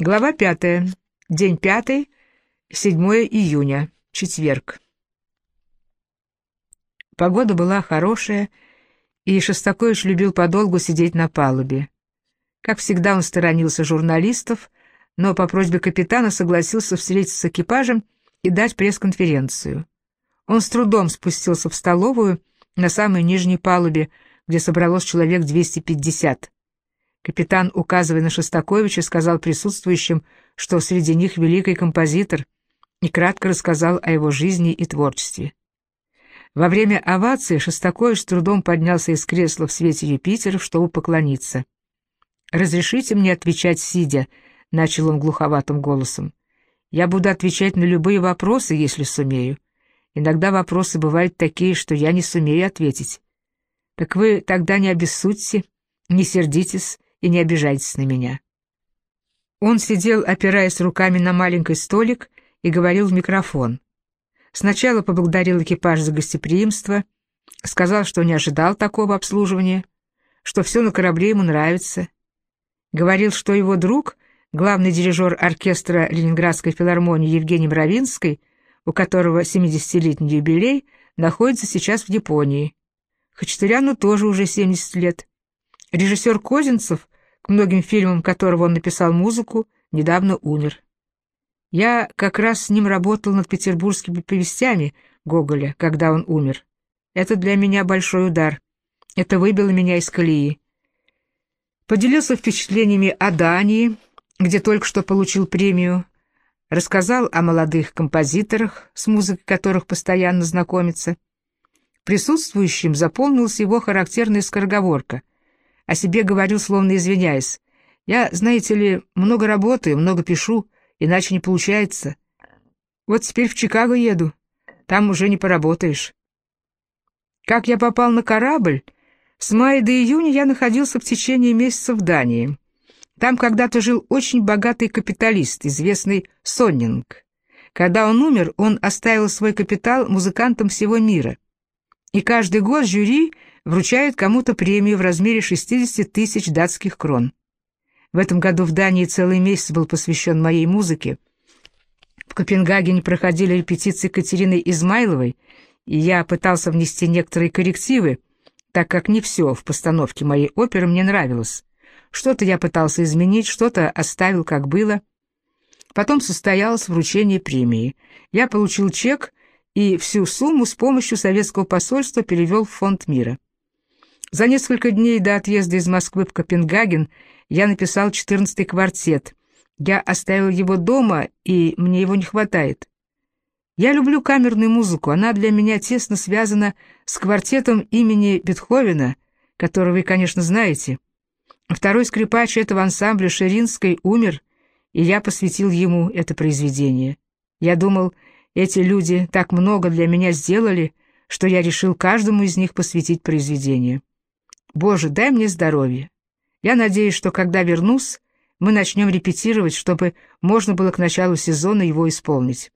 Глава пятая. День пятый, 7 июня, четверг. Погода была хорошая, и Шостакович любил подолгу сидеть на палубе. Как всегда, он сторонился журналистов, но по просьбе капитана согласился встретиться с экипажем и дать пресс-конференцию. Он с трудом спустился в столовую на самой нижней палубе, где собралось человек 250. Капитан, указывая на Шостаковича, сказал присутствующим, что среди них великий композитор, и кратко рассказал о его жизни и творчестве. Во время овации Шостакович с трудом поднялся из кресла в свете Юпитера, чтобы поклониться. «Разрешите мне отвечать, сидя», — начал он глуховатым голосом. «Я буду отвечать на любые вопросы, если сумею. Иногда вопросы бывают такие, что я не сумею ответить. Так вы тогда не обессудьте, не сердитесь и не обижайтесь на меня». Он сидел, опираясь руками на маленький столик, и говорил в микрофон. Сначала поблагодарил экипаж за гостеприимство, сказал, что не ожидал такого обслуживания, что все на корабле ему нравится. Говорил, что его друг, главный дирижер оркестра Ленинградской филармонии Евгений Мравинский, у которого 70-летний юбилей, находится сейчас в Японии. Хачатуряну тоже уже 70 лет. Режиссер Козинцев к многим фильмам которого он написал музыку, недавно умер. Я как раз с ним работал над петербургскими повестями Гоголя, когда он умер. Это для меня большой удар. Это выбило меня из колеи. Поделился впечатлениями о Дании, где только что получил премию, рассказал о молодых композиторах, с музыкой которых постоянно знакомится. Присутствующим заполнилась его характерная скороговорка — о себе говорил, словно извиняясь. «Я, знаете ли, много работаю, много пишу, иначе не получается. Вот теперь в Чикаго еду, там уже не поработаешь». Как я попал на корабль? С мая до июня я находился в течение месяца в Дании. Там когда-то жил очень богатый капиталист, известный Соннинг. Когда он умер, он оставил свой капитал музыкантам всего мира. И каждый год жюри вручают кому-то премию в размере 60 тысяч датских крон. В этом году в Дании целый месяц был посвящен моей музыке. В Копенгагене проходили репетиции Катерины Измайловой, и я пытался внести некоторые коррективы, так как не все в постановке моей оперы мне нравилось. Что-то я пытался изменить, что-то оставил как было. Потом состоялось вручение премии. Я получил чек и всю сумму с помощью советского посольства перевел в фонд мира. За несколько дней до отъезда из Москвы в Копенгаген я написал четырнадцатый квартет. Я оставил его дома, и мне его не хватает. Я люблю камерную музыку, она для меня тесно связана с квартетом имени Бетховена, которого вы, конечно, знаете. Второй скрипач этого ансамбля Шеринской умер, и я посвятил ему это произведение. Я думал, эти люди так много для меня сделали, что я решил каждому из них посвятить произведение. Боже, дай мне здоровье. Я надеюсь, что когда вернусь, мы начнем репетировать, чтобы можно было к началу сезона его исполнить.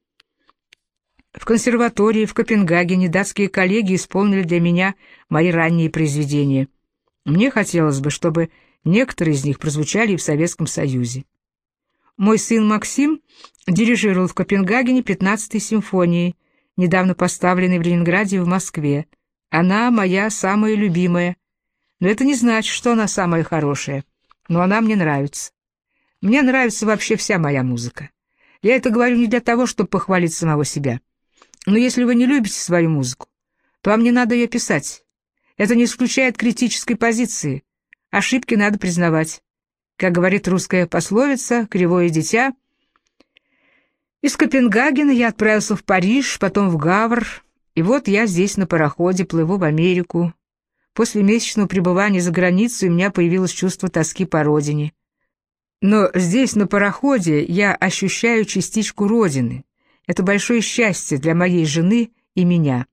В консерватории в Копенгагене датские коллеги исполнили для меня мои ранние произведения. Мне хотелось бы, чтобы некоторые из них прозвучали и в Советском Союзе. Мой сын Максим дирижировал в Копенгагене 15-й симфонией, недавно поставленной в Ленинграде и в Москве. Она моя самая любимая, но это не значит, что она самая хорошая. Но она мне нравится. Мне нравится вообще вся моя музыка. Я это говорю не для того, чтобы похвалить самого себя. Но если вы не любите свою музыку, то вам не надо ее писать. Это не исключает критической позиции. Ошибки надо признавать. Как говорит русская пословица «кривое дитя». Из Копенгагена я отправился в Париж, потом в Гавр, и вот я здесь на пароходе плыву в Америку, После месячного пребывания за границей у меня появилось чувство тоски по родине. Но здесь, на пароходе, я ощущаю частичку родины. Это большое счастье для моей жены и меня.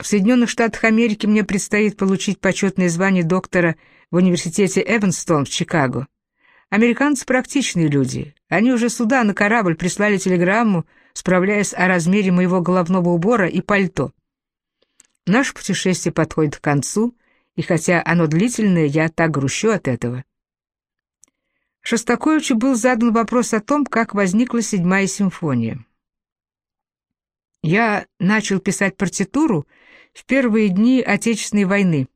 В Соединенных Штатах Америки мне предстоит получить почетное звание доктора в университете Эванстон в Чикаго. Американцы практичные люди. Они уже сюда на корабль прислали телеграмму, справляясь о размере моего головного убора и пальто. Наше путешествие подходит к концу, и хотя оно длительное, я так грущу от этого. Шостаковичу был задан вопрос о том, как возникла седьмая симфония. Я начал писать партитуру в первые дни Отечественной войны.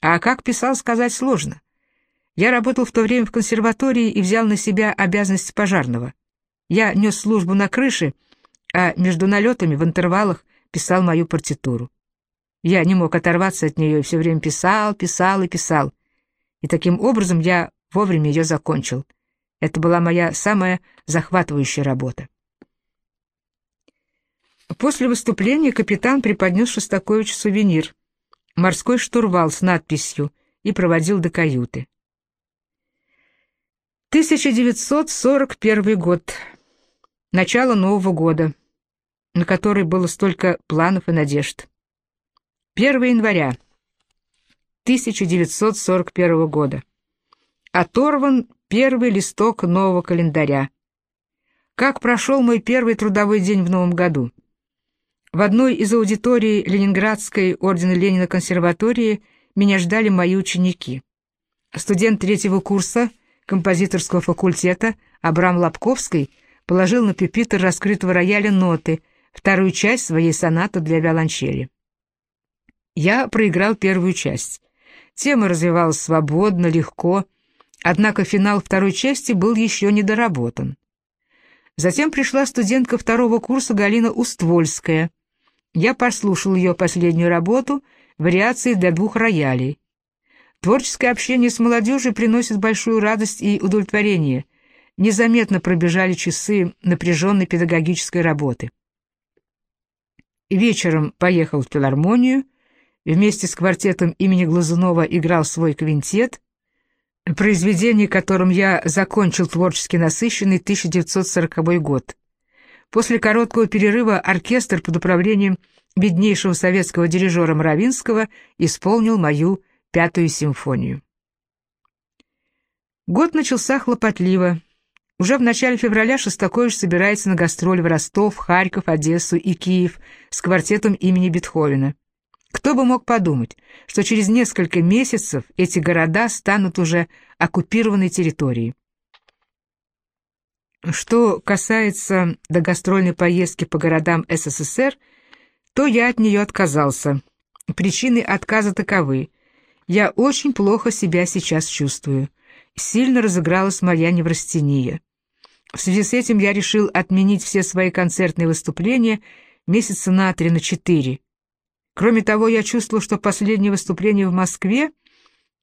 А как писал, сказать сложно. Я работал в то время в консерватории и взял на себя обязанности пожарного. Я нес службу на крыше, а между налетами в интервалах писал мою партитуру. Я не мог оторваться от нее и все время писал, писал и писал. И таким образом я вовремя ее закончил. Это была моя самая захватывающая работа. После выступления капитан преподнес Шостаковичу сувенир — морской штурвал с надписью и проводил до каюты. 1941 год. Начало Нового года, на который было столько планов и надежд. 1 января 1941 года. Оторван первый листок нового календаря. Как прошел мой первый трудовой день в новом году? В одной из аудиторий Ленинградской ордена Ленина консерватории меня ждали мои ученики. Студент третьего курса композиторского факультета Абрам Лобковский положил на пюпитр раскрытого рояля ноты, вторую часть своей сонаты для виолончели. Я проиграл первую часть. Тема развивалась свободно, легко, однако финал второй части был еще недоработан. Затем пришла студентка второго курса Галина Уствольская — я послушал ее последнюю работу «Вариации для двух роялей». Творческое общение с молодежью приносит большую радость и удовлетворение. Незаметно пробежали часы напряженной педагогической работы. Вечером поехал в филармонию, вместе с квартетом имени Глазунова играл свой квинтет, произведение которым я закончил творчески насыщенный 1940 год. После короткого перерыва оркестр под управлением беднейшего советского дирижера Мравинского исполнил мою пятую симфонию. Год начался хлопотливо. Уже в начале февраля Шостакович собирается на гастроль в Ростов, Харьков, Одессу и Киев с квартетом имени Бетховена. Кто бы мог подумать, что через несколько месяцев эти города станут уже оккупированной территорией. Что касается догастрольной поездки по городам СССР, то я от нее отказался. Причины отказа таковы. Я очень плохо себя сейчас чувствую. Сильно разыгралась моя неврастения. В связи с этим я решил отменить все свои концертные выступления месяца на три, на четыре. Кроме того, я чувствовал, что последнее выступление в Москве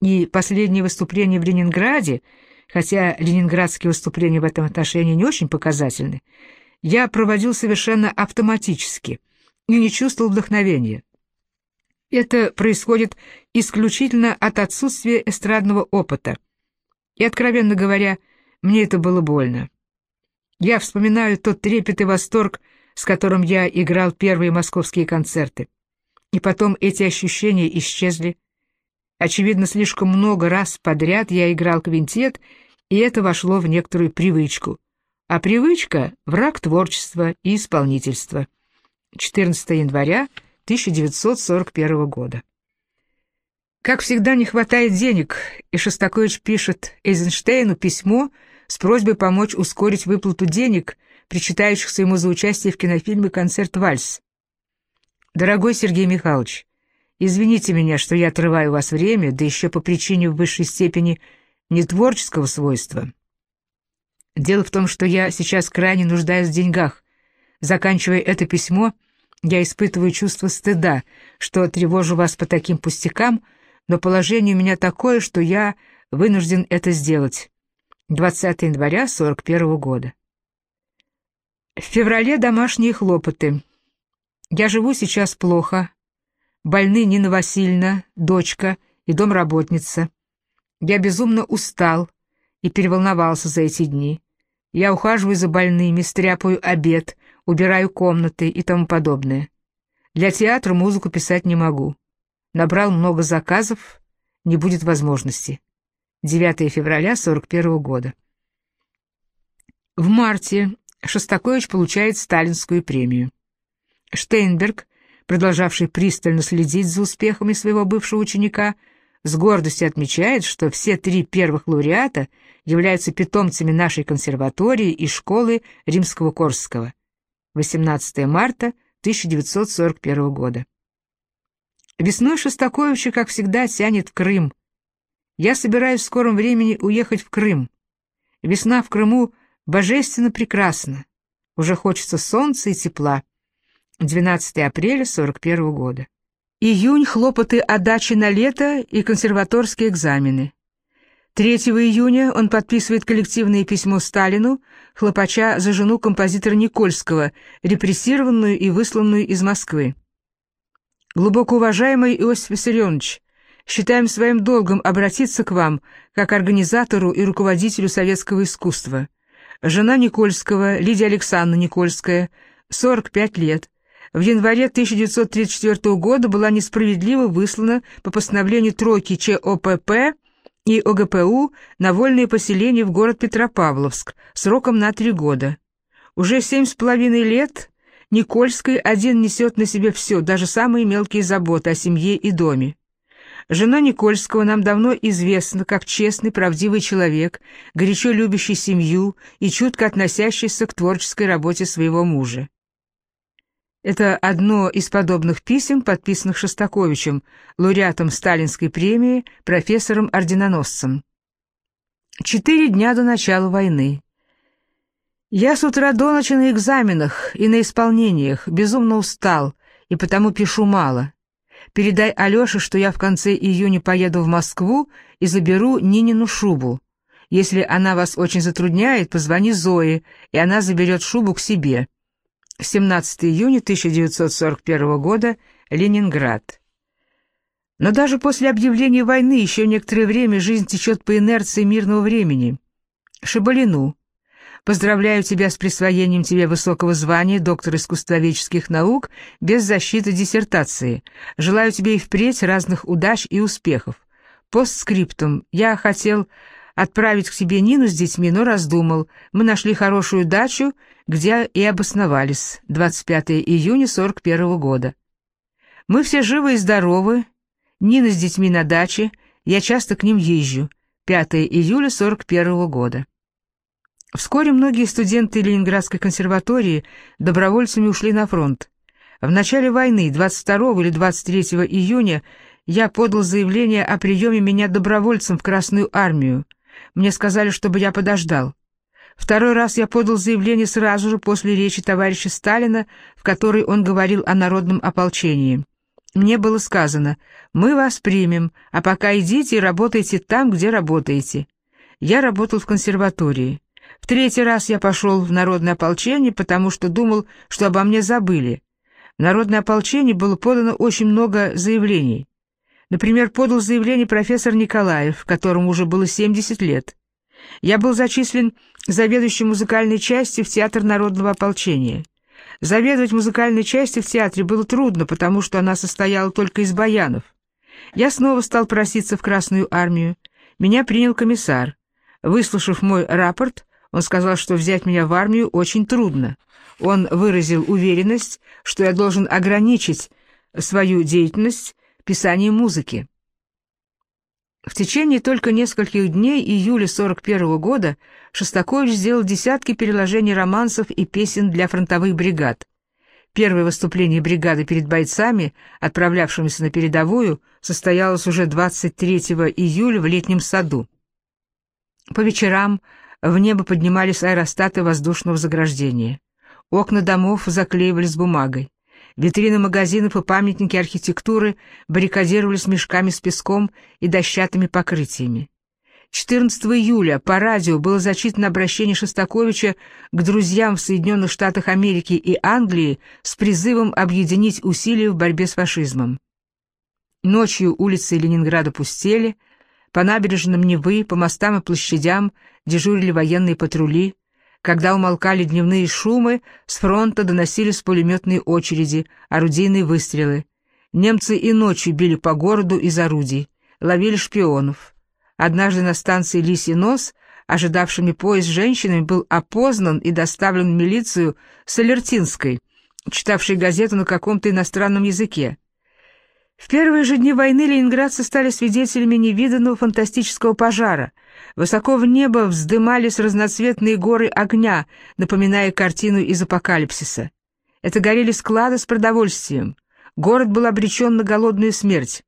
и последнее выступление в Ленинграде — хотя ленинградские выступления в этом отношении не очень показательны, я проводил совершенно автоматически и не чувствовал вдохновения. Это происходит исключительно от отсутствия эстрадного опыта. И, откровенно говоря, мне это было больно. Я вспоминаю тот трепет и восторг, с которым я играл первые московские концерты. И потом эти ощущения исчезли. Очевидно, слишком много раз подряд я играл квинтет, и это вошло в некоторую привычку. А привычка — враг творчества и исполнительства. 14 января 1941 года. Как всегда, не хватает денег, и Шостакович пишет Эйзенштейну письмо с просьбой помочь ускорить выплату денег, причитающихся ему за участие в кинофильме «Концерт Вальс». «Дорогой Сергей Михайлович, Извините меня, что я отрываю вас время, да еще по причине в высшей степени не творческого свойства. Дело в том, что я сейчас крайне нуждаюсь в деньгах. Заканчивая это письмо, я испытываю чувство стыда, что тревожу вас по таким пустякам, но положение у меня такое, что я вынужден это сделать. 20 января 41 года. В феврале домашние хлопоты. Я живу сейчас плохо, Больны Нина Васильевна, дочка и домработница. Я безумно устал и переволновался за эти дни. Я ухаживаю за больными, стряпаю обед, убираю комнаты и тому подобное. Для театра музыку писать не могу. Набрал много заказов, не будет возможности. 9 февраля 41 года. В марте Шостакович получает сталинскую премию. Штейнберг продолжавший пристально следить за успехами своего бывшего ученика, с гордостью отмечает, что все три первых лауреата являются питомцами нашей консерватории и школы Римского-Корсского. 18 марта 1941 года. Весной Шостаковича, как всегда, тянет в Крым. Я собираюсь в скором времени уехать в Крым. Весна в Крыму божественно прекрасна. Уже хочется солнца и тепла. 12 апреля 41 года. Июнь — хлопоты о даче на лето и консерваторские экзамены. 3 июня он подписывает коллективное письмо Сталину, хлопача за жену композитора Никольского, репрессированную и высланную из Москвы. Глубоко уважаемый Иосиф Виссарионович, считаем своим долгом обратиться к вам, как организатору и руководителю советского искусства. Жена Никольского, Лидия Александровна Никольская, 45 лет, в январе 1934 года была несправедливо выслана по постановлению тройки ЧОПП и ОГПУ на вольные поселения в город Петропавловск сроком на три года. Уже семь с половиной лет Никольский один несет на себе все, даже самые мелкие заботы о семье и доме. Жена Никольского нам давно известна как честный, правдивый человек, горячо любящий семью и чутко относящийся к творческой работе своего мужа. Это одно из подобных писем, подписанных Шостаковичем, лауреатом Сталинской премии, профессором-орденоносцем. Четыре дня до начала войны. Я с утра до ночи на экзаменах и на исполнениях, безумно устал, и потому пишу мало. Передай Алёше, что я в конце июня поеду в Москву и заберу Нинину шубу. Если она вас очень затрудняет, позвони Зое, и она заберет шубу к себе. 17 июня 1941 года, Ленинград. Но даже после объявления войны еще некоторое время жизнь течет по инерции мирного времени. Шабалину. Поздравляю тебя с присвоением тебе высокого звания доктора искусствоведческих наук без защиты диссертации. Желаю тебе и впредь разных удач и успехов. Постскриптум. Я хотел отправить к себе Нину с детьми, но раздумал. Мы нашли хорошую дачу, где и обосновались. 25 июня 41 года. Мы все живы и здоровы. Нина с детьми на даче, я часто к ним езжу. 5 июля 41 года. Вскоре многие студенты Ленинградской консерватории добровольцами ушли на фронт. В начале войны, 22 или 23 июня, я подал заявление о приеме меня добровольцем в Красную армию. Мне сказали, чтобы я подождал. Второй раз я подал заявление сразу же после речи товарища Сталина, в которой он говорил о народном ополчении. Мне было сказано, мы вас примем, а пока идите и работайте там, где работаете. Я работал в консерватории. В третий раз я пошел в народное ополчение, потому что думал, что обо мне забыли. В народное ополчение было подано очень много заявлений. Например, подал заявление профессор Николаев, которому уже было 70 лет. Я был зачислен заведующим музыкальной частью в Театр народного ополчения. Заведовать музыкальной частью в театре было трудно, потому что она состояла только из баянов. Я снова стал проситься в Красную армию. Меня принял комиссар. Выслушав мой рапорт, он сказал, что взять меня в армию очень трудно. Он выразил уверенность, что я должен ограничить свою деятельность писанием музыки. В течение только нескольких дней июля 41 года Шостакович сделал десятки переложений романсов и песен для фронтовых бригад. Первое выступление бригады перед бойцами, отправлявшимися на передовую, состоялось уже 23 июля в летнем саду. По вечерам в небо поднимались аэростаты воздушного заграждения. Окна домов заклеивались бумагой. Витрины магазинов и памятники архитектуры баррикадировались мешками с песком и дощатыми покрытиями. 14 июля по радио было зачитано обращение Шостаковича к друзьям в Соединенных Штатах Америки и Англии с призывом объединить усилия в борьбе с фашизмом. Ночью улицы Ленинграда пустели, по набережным Невы, по мостам и площадям дежурили военные патрули. Когда умолкали дневные шумы, с фронта доносились пулеметные очереди, орудийные выстрелы. Немцы и ночью били по городу из орудий, ловили шпионов. Однажды на станции Лисий нос, ожидавшими поезд женщинами, был опознан и доставлен в милицию с Алертинской, читавшей газету на каком-то иностранном языке. В первые же дни войны ленинградцы стали свидетелями невиданного фантастического пожара. Высоко в небо вздымались разноцветные горы огня, напоминая картину из апокалипсиса. Это горели склады с продовольствием. Город был обречен на голодную смерть.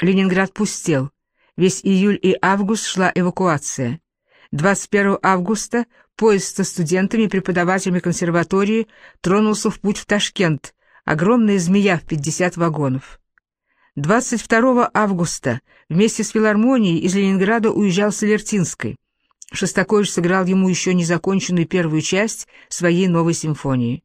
Ленинград пустел. Весь июль и август шла эвакуация. 21 августа поезд со студентами и преподавателями консерватории тронулся в путь в Ташкент, огромная змея в 50 вагонов. 22 августа вместе с филармонией из Ленинграда уезжал Солертинской. Шостакович сыграл ему еще незаконченную первую часть своей новой симфонии.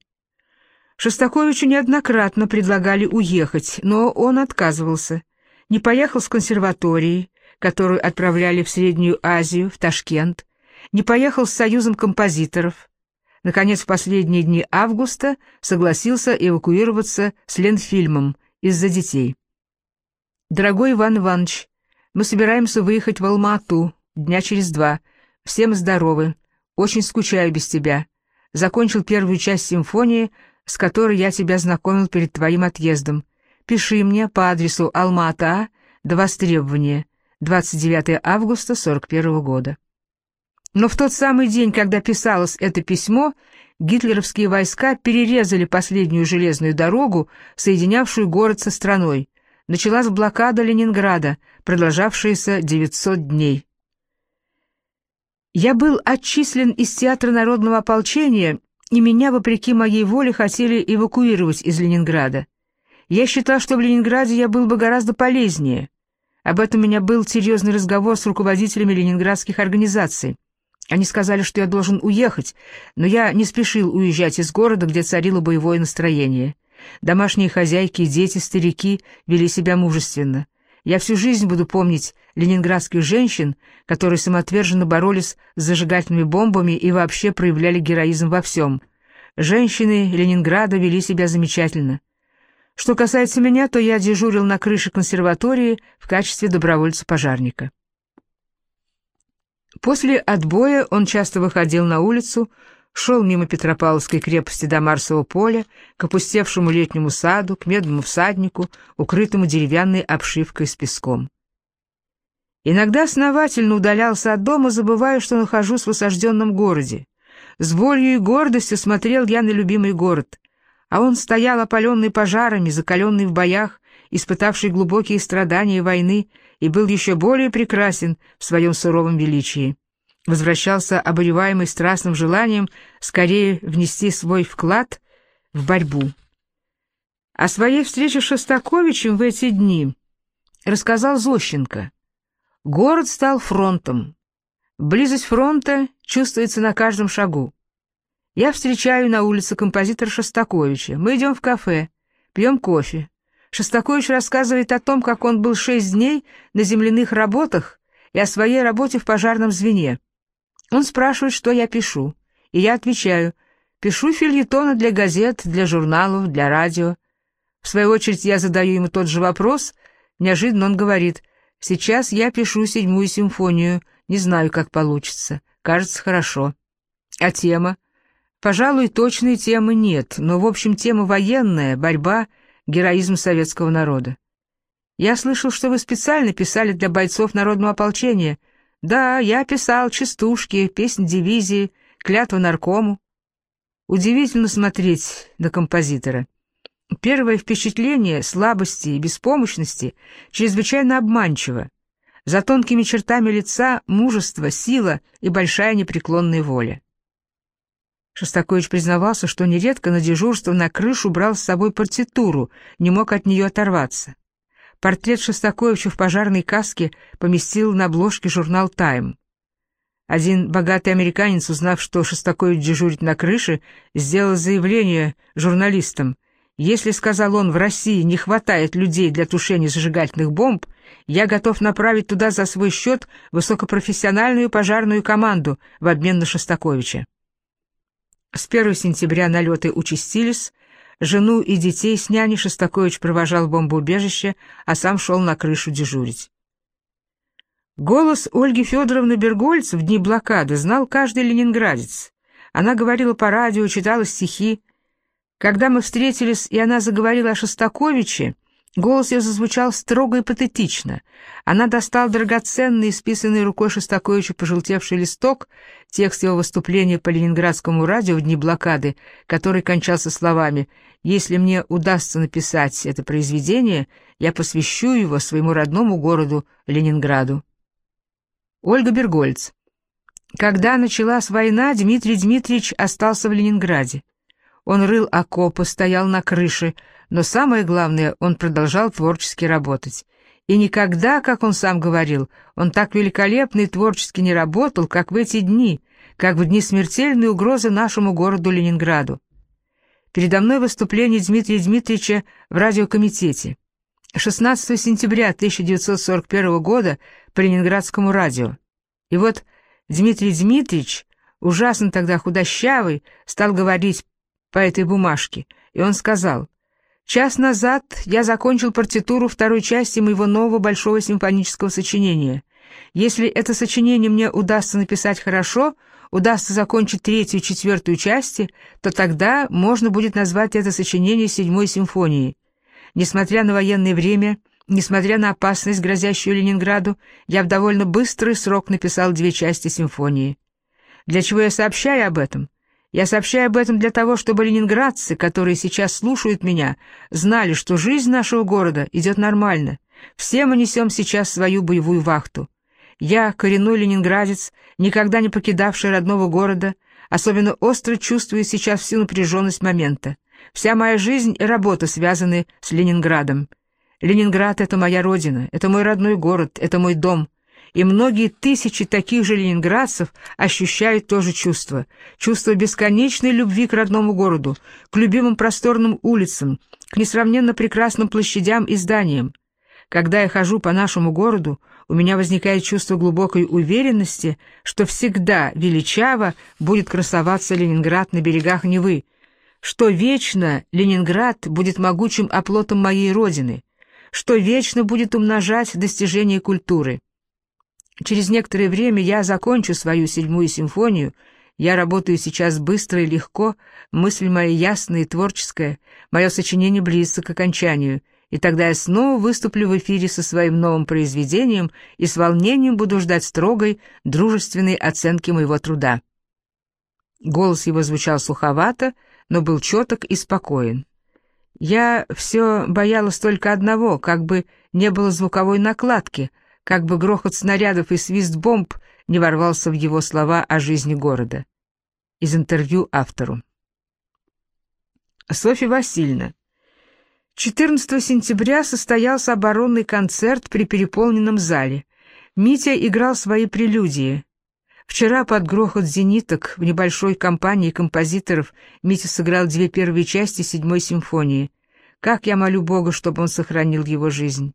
Шостаковичу неоднократно предлагали уехать, но он отказывался. Не поехал с консерваторией, которую отправляли в Среднюю Азию, в Ташкент, не поехал с Союзом композиторов. Наконец, в последние дни августа согласился эвакуироваться с Ленфильмом из-за детей. «Дорогой Иван Иванович, мы собираемся выехать в Алма-Ату дня через два. Всем здоровы. Очень скучаю без тебя. Закончил первую часть симфонии, с которой я тебя знакомил перед твоим отъездом. Пиши мне по адресу Алма-Ата, до востребования, 29 августа 41 года. Но в тот самый день, когда писалось это письмо, гитлеровские войска перерезали последнюю железную дорогу, соединявшую город со страной. Началась блокада Ленинграда, продолжавшаяся 900 дней. Я был отчислен из Театра народного ополчения и меня, вопреки моей воле, хотели эвакуировать из Ленинграда. Я считал, что в Ленинграде я был бы гораздо полезнее. Об этом у меня был серьезный разговор с руководителями ленинградских организаций. Они сказали, что я должен уехать, но я не спешил уезжать из города, где царило боевое настроение. Домашние хозяйки, дети, старики вели себя мужественно. Я всю жизнь буду помнить ленинградских женщин, которые самоотверженно боролись с зажигательными бомбами и вообще проявляли героизм во всем. Женщины Ленинграда вели себя замечательно. Что касается меня, то я дежурил на крыше консерватории в качестве добровольца-пожарника. После отбоя он часто выходил на улицу, шел мимо Петропавловской крепости до Марсового поля, к опустевшему летнему саду, к медному всаднику, укрытому деревянной обшивкой с песком. Иногда основательно удалялся от дома, забывая, что нахожусь в осажденном городе. С болью и гордостью смотрел я на любимый город, а он стоял опаленный пожарами, закаленный в боях, испытавший глубокие страдания войны, и был еще более прекрасен в своем суровом величии возвращался обуреваемый страстным желанием скорее внести свой вклад в борьбу. О своей встрече с Шостаковичем в эти дни рассказал Зощенко. Город стал фронтом. Близость фронта чувствуется на каждом шагу. Я встречаю на улице композитора Шостаковича. Мы идем в кафе, пьем кофе. Шостакович рассказывает о том, как он был шесть дней на земляных работах и о своей работе в пожарном звене. Он спрашивает, что я пишу, и я отвечаю, пишу фильетоны для газет, для журналов, для радио. В свою очередь я задаю ему тот же вопрос, неожиданно он говорит, сейчас я пишу седьмую симфонию, не знаю, как получится, кажется, хорошо. А тема? Пожалуй, точной темы нет, но, в общем, тема военная, борьба, героизм советского народа. Я слышал, что вы специально писали для бойцов народного ополчения — да, я писал частушки, песни дивизии, клятву наркому. Удивительно смотреть на композитора. Первое впечатление слабости и беспомощности чрезвычайно обманчиво. За тонкими чертами лица мужество, сила и большая непреклонная воля. Шостакович признавался, что нередко на дежурство на крышу брал с собой партитуру, не мог от нее оторваться. Портрет Шостаковича в пожарной каске поместил на обложке журнал «Тайм». Один богатый американец, узнав, что Шостакович дежурит на крыше, сделал заявление журналистам. «Если, — сказал он, — в России не хватает людей для тушения зажигательных бомб, я готов направить туда за свой счет высокопрофессиональную пожарную команду в обмен на Шостаковича». С 1 сентября налеты участились, Жену и детей с няней Шостакович провожал в бомбоубежище, а сам шел на крышу дежурить. Голос Ольги Федоровны Бергольц в дни блокады знал каждый ленинградец. Она говорила по радио, читала стихи. Когда мы встретились, и она заговорила о Шостаковиче, Голос ее зазвучал строго и патетично. Она достала драгоценный, исписанный рукой Шостаковича пожелтевший листок, текст его выступления по ленинградскому радио в дни блокады, который кончался словами «Если мне удастся написать это произведение, я посвящу его своему родному городу Ленинграду». Ольга Бергольц. Когда началась война, Дмитрий Дмитриевич остался в Ленинграде. Он рыл окопы, стоял на крыше, но самое главное, он продолжал творчески работать. И никогда, как он сам говорил, он так великолепно и творчески не работал, как в эти дни, как в дни смертельной угрозы нашему городу Ленинграду. Передо мной выступление Дмитрия Дмитриевича в радиокомитете. 16 сентября 1941 года по Ленинградскому радио. И вот Дмитрий Дмитриевич, ужасно тогда худощавый, стал говорить по этой бумажке, и он сказал, Час назад я закончил партитуру второй части моего нового большого симфонического сочинения. Если это сочинение мне удастся написать хорошо, удастся закончить третью и четвертую части, то тогда можно будет назвать это сочинение седьмой симфонией. Несмотря на военное время, несмотря на опасность, грозящую Ленинграду, я в довольно быстрый срок написал две части симфонии. Для чего я сообщаю об этом? Я сообщаю об этом для того, чтобы ленинградцы, которые сейчас слушают меня, знали, что жизнь нашего города идет нормально. Все мы несем сейчас свою боевую вахту. Я, коренной ленинградец, никогда не покидавший родного города, особенно остро чувствую сейчас всю напряженность момента. Вся моя жизнь и работа связаны с Ленинградом. Ленинград — это моя родина, это мой родной город, это мой дом — и многие тысячи таких же ленинградцев ощущают то же чувство. Чувство бесконечной любви к родному городу, к любимым просторным улицам, к несравненно прекрасным площадям и зданиям. Когда я хожу по нашему городу, у меня возникает чувство глубокой уверенности, что всегда величаво будет красоваться Ленинград на берегах Невы, что вечно Ленинград будет могучим оплотом моей родины, что вечно будет умножать достижения культуры. Через некоторое время я закончу свою седьмую симфонию, я работаю сейчас быстро и легко, мысль моя ясная и творческая, мое сочинение близко к окончанию, и тогда я снова выступлю в эфире со своим новым произведением и с волнением буду ждать строгой, дружественной оценки моего труда. Голос его звучал суховато, но был четок и спокоен. Я все боялась только одного, как бы не было звуковой накладки — как бы грохот снарядов и свист бомб не ворвался в его слова о жизни города. Из интервью автору. Софья Васильевна. 14 сентября состоялся оборонный концерт при переполненном зале. Митя играл свои прелюдии. Вчера под грохот зениток в небольшой компании композиторов Митя сыграл две первые части седьмой симфонии. Как я молю Бога, чтобы он сохранил его жизнь.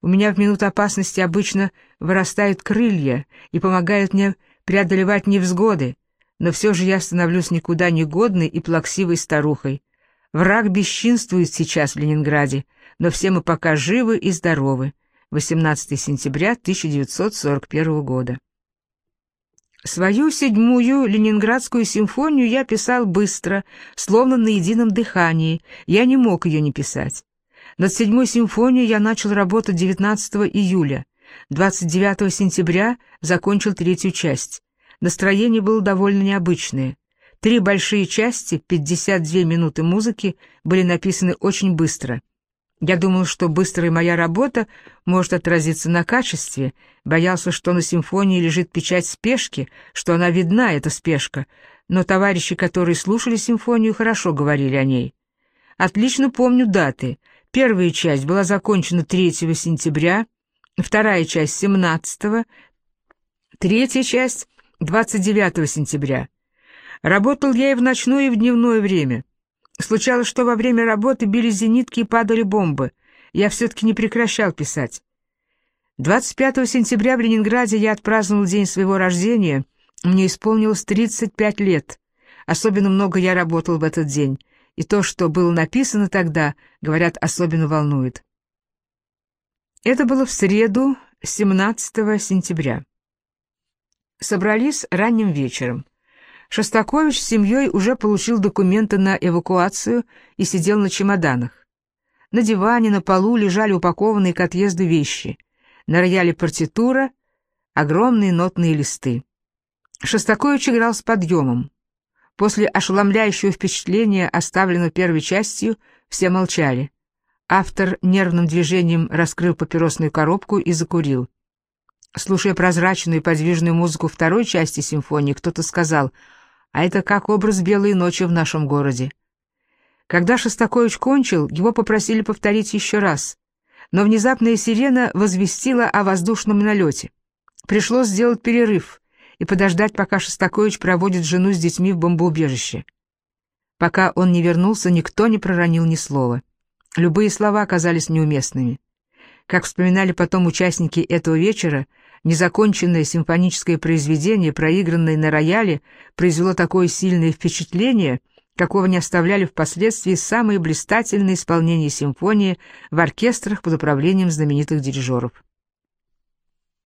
У меня в минут опасности обычно вырастают крылья и помогают мне преодолевать невзгоды, но все же я становлюсь никуда не годной и плаксивой старухой. Враг бесчинствует сейчас в Ленинграде, но все мы пока живы и здоровы. 18 сентября 1941 года. Свою седьмую ленинградскую симфонию я писал быстро, словно на едином дыхании, я не мог ее не писать. Над седьмой симфонией я начал работать 19 июля. 29 сентября закончил третью часть. Настроение было довольно необычное. Три большие части, 52 минуты музыки, были написаны очень быстро. Я думал, что быстрая моя работа может отразиться на качестве, боялся, что на симфонии лежит печать спешки, что она видна, эта спешка, но товарищи, которые слушали симфонию, хорошо говорили о ней. Отлично помню даты. Первая часть была закончена 3 сентября, вторая часть 17, третья часть 29 сентября. Работал я и в ночное, и в дневное время. Случалось, что во время работы били зенитки и падали бомбы. Я все-таки не прекращал писать. 25 сентября в Ленинграде я отпраздновал день своего рождения. Мне исполнилось 35 лет. Особенно много я работал в этот день и то, что было написано тогда, говорят, особенно волнует. Это было в среду, 17 сентября. Собрались ранним вечером. Шостакович с семьей уже получил документы на эвакуацию и сидел на чемоданах. На диване, на полу лежали упакованные к отъезду вещи. На рояле партитура, огромные нотные листы. Шостакович играл с подъемом. После ошеломляющего впечатления, оставленного первой частью, все молчали. Автор нервным движением раскрыл папиросную коробку и закурил. Слушая прозрачную и подвижную музыку второй части симфонии, кто-то сказал, «А это как образ белой ночи в нашем городе». Когда Шостакович кончил, его попросили повторить еще раз, но внезапная сирена возвестила о воздушном налете. Пришлось сделать перерыв и подождать, пока Шостакович проводит жену с детьми в бомбоубежище. Пока он не вернулся, никто не проронил ни слова. Любые слова оказались неуместными. Как вспоминали потом участники этого вечера, незаконченное симфоническое произведение, проигранное на рояле, произвело такое сильное впечатление, какого не оставляли впоследствии самые блистательные исполнения симфонии в оркестрах под управлением знаменитых дирижеров.